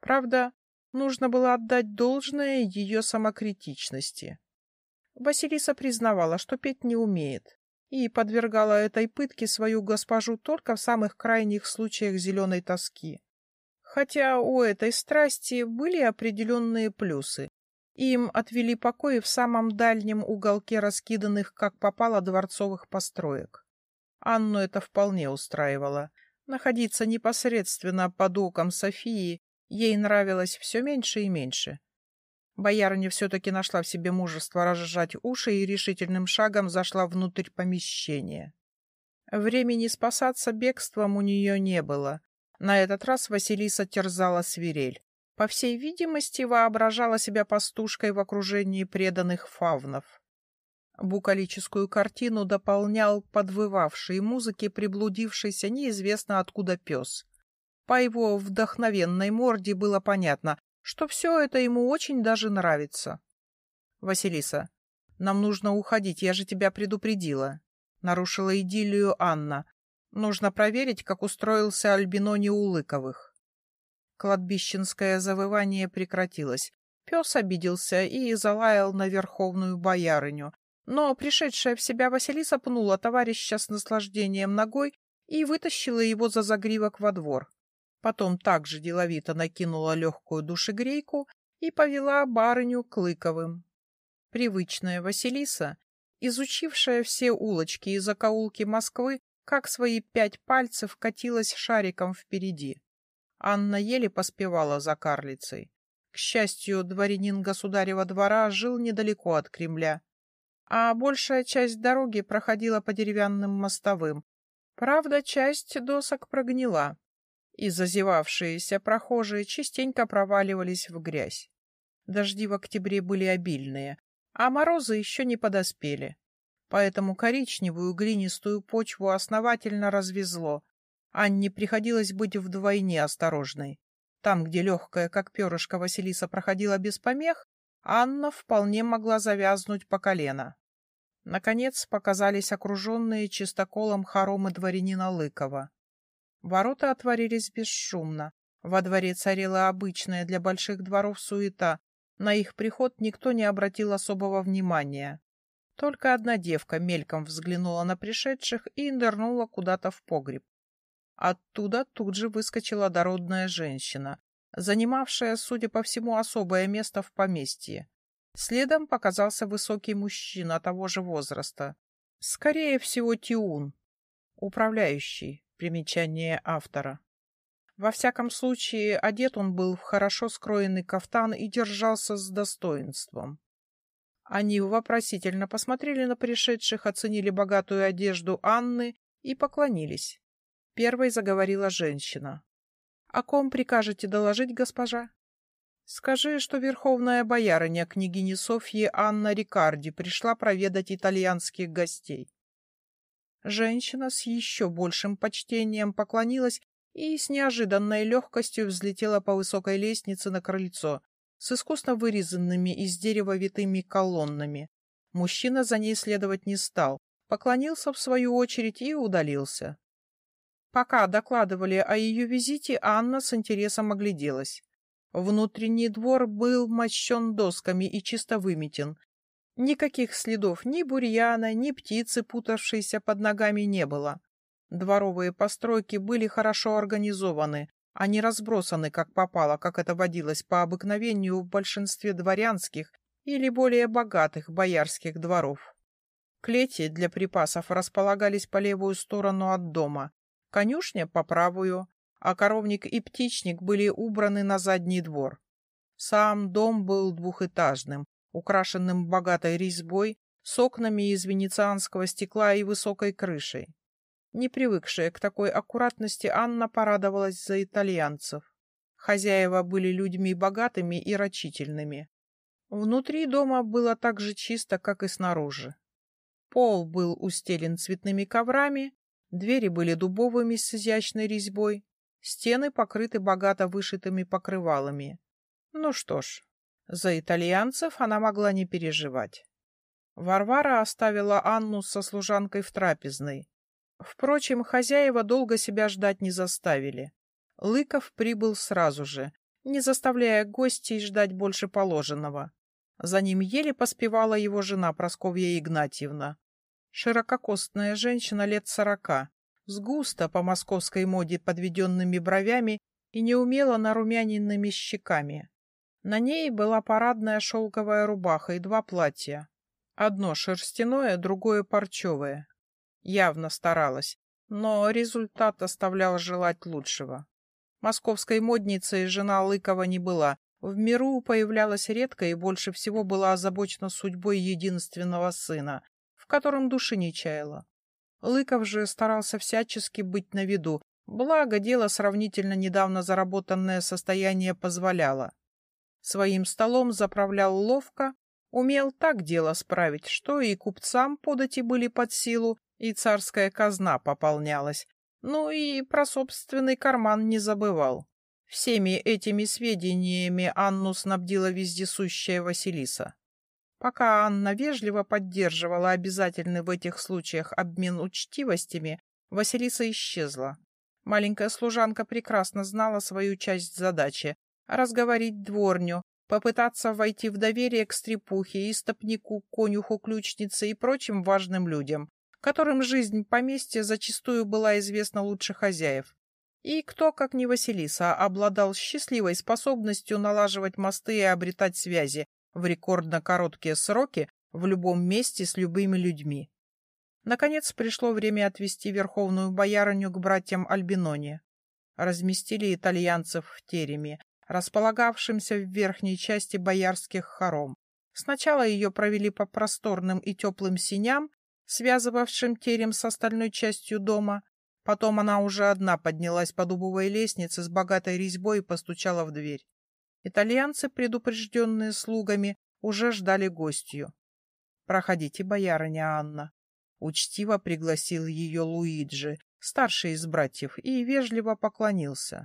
Правда, нужно было отдать должное ее самокритичности. Василиса признавала, что петь не умеет, и подвергала этой пытке свою госпожу только в самых крайних случаях зеленой тоски. Хотя у этой страсти были определенные плюсы. Им отвели покои в самом дальнем уголке раскиданных, как попало, дворцовых построек. Анну это вполне устраивало. Находиться непосредственно под оком Софии ей нравилось все меньше и меньше. Боярыня все-таки нашла в себе мужество разжать уши и решительным шагом зашла внутрь помещения. Времени спасаться бегством у нее не было. На этот раз Василиса терзала свирель. По всей видимости, воображала себя пастушкой в окружении преданных фавнов. Букалическую картину дополнял подвывавший музыки приблудившийся неизвестно откуда пес. По его вдохновенной морде было понятно, что все это ему очень даже нравится. — Василиса, нам нужно уходить, я же тебя предупредила. Нарушила идиллию Анна. Нужно проверить, как устроился Альбинони Улыковых. Кладбищенское завывание прекратилось. Пес обиделся и залаял на верховную боярыню. Но пришедшая в себя Василиса пнула товарища с наслаждением ногой и вытащила его за загривок во двор. Потом также деловито накинула легкую душегрейку и повела барыню Клыковым. Привычная Василиса, изучившая все улочки и закоулки Москвы, как свои пять пальцев катилась шариком впереди. Анна еле поспевала за карлицей. К счастью, дворянин государева двора жил недалеко от Кремля, а большая часть дороги проходила по деревянным мостовым. Правда, часть досок прогнила, и зазевавшиеся прохожие частенько проваливались в грязь. Дожди в октябре были обильные, а морозы еще не подоспели. Поэтому коричневую глинистую почву основательно развезло. Анне приходилось быть вдвойне осторожной. Там, где легкая, как перышко, Василиса проходила без помех, Анна вполне могла завязнуть по колено. Наконец показались окруженные чистоколом хоромы дворянина Лыкова. Ворота отворились бесшумно. Во дворе царила обычная для больших дворов суета. На их приход никто не обратил особого внимания. Только одна девка мельком взглянула на пришедших и нырнула куда-то в погреб. Оттуда тут же выскочила дородная женщина, занимавшая, судя по всему, особое место в поместье. Следом показался высокий мужчина того же возраста. Скорее всего, Тиун, управляющий, Примечание автора. Во всяком случае, одет он был в хорошо скроенный кафтан и держался с достоинством. Они вопросительно посмотрели на пришедших, оценили богатую одежду Анны и поклонились. Первой заговорила женщина. — О ком прикажете доложить, госпожа? — Скажи, что верховная боярыня княгини Софьи Анна Рикарди пришла проведать итальянских гостей. Женщина с еще большим почтением поклонилась и с неожиданной легкостью взлетела по высокой лестнице на крыльцо с искусно вырезанными из дерева витыми колоннами. Мужчина за ней следовать не стал, поклонился в свою очередь и удалился. Пока докладывали о ее визите, Анна с интересом огляделась. Внутренний двор был мощен досками и чисто выметен, Никаких следов ни бурьяна, ни птицы, путавшейся под ногами, не было. Дворовые постройки были хорошо организованы, а не разбросаны, как попало, как это водилось по обыкновению в большинстве дворянских или более богатых боярских дворов. Клети для припасов располагались по левую сторону от дома, конюшня по правую, а коровник и птичник были убраны на задний двор. Сам дом был двухэтажным, украшенным богатой резьбой, с окнами из венецианского стекла и высокой крышей. Не привыкшая к такой аккуратности, Анна порадовалась за итальянцев. Хозяева были людьми богатыми и рачительными. Внутри дома было так же чисто, как и снаружи. Пол был устелен цветными коврами, двери были дубовыми с изящной резьбой, стены покрыты богато вышитыми покрывалами. Ну что ж, за итальянцев она могла не переживать. Варвара оставила Анну со служанкой в трапезной. Впрочем, хозяева долго себя ждать не заставили. Лыков прибыл сразу же, не заставляя гостей ждать больше положенного. За ним еле поспевала его жена Просковья Игнатьевна. Ширококостная женщина лет сорока, с густо по московской моде подведенными бровями и неумело нарумяненными щеками. На ней была парадная шелковая рубаха и два платья. Одно шерстяное, другое парчевое. Явно старалась, но результат оставлял желать лучшего. Московской модницей жена Лыкова не была, в миру появлялась редко и больше всего была озабочена судьбой единственного сына, в котором души не чаяла. Лыков же старался всячески быть на виду, благо дело сравнительно недавно заработанное состояние позволяло. Своим столом заправлял ловко, умел так дело справить, что и купцам подати были под силу, и царская казна пополнялась, ну и про собственный карман не забывал. Всеми этими сведениями Анну снабдила вездесущая Василиса. Пока Анна вежливо поддерживала обязательный в этих случаях обмен учтивостями, Василиса исчезла. Маленькая служанка прекрасно знала свою часть задачи — разговорить дворню, попытаться войти в доверие к стрепухе, истопнику, конюху, ключнице и прочим важным людям, которым жизнь поместья зачастую была известна лучше хозяев. И кто, как не Василиса, обладал счастливой способностью налаживать мосты и обретать связи в рекордно короткие сроки в любом месте с любыми людьми. Наконец пришло время отвести верховную боярыню к братьям Альбиноне. Разместили итальянцев в тереме, располагавшемся в верхней части боярских хором. Сначала ее провели по просторным и теплым синям, связывавшим терем с остальной частью дома, Потом она уже одна поднялась по дубовой лестнице с богатой резьбой и постучала в дверь. Итальянцы, предупрежденные слугами, уже ждали гостью. «Проходите, боярыня Анна». Учтиво пригласил ее Луиджи, старший из братьев, и вежливо поклонился.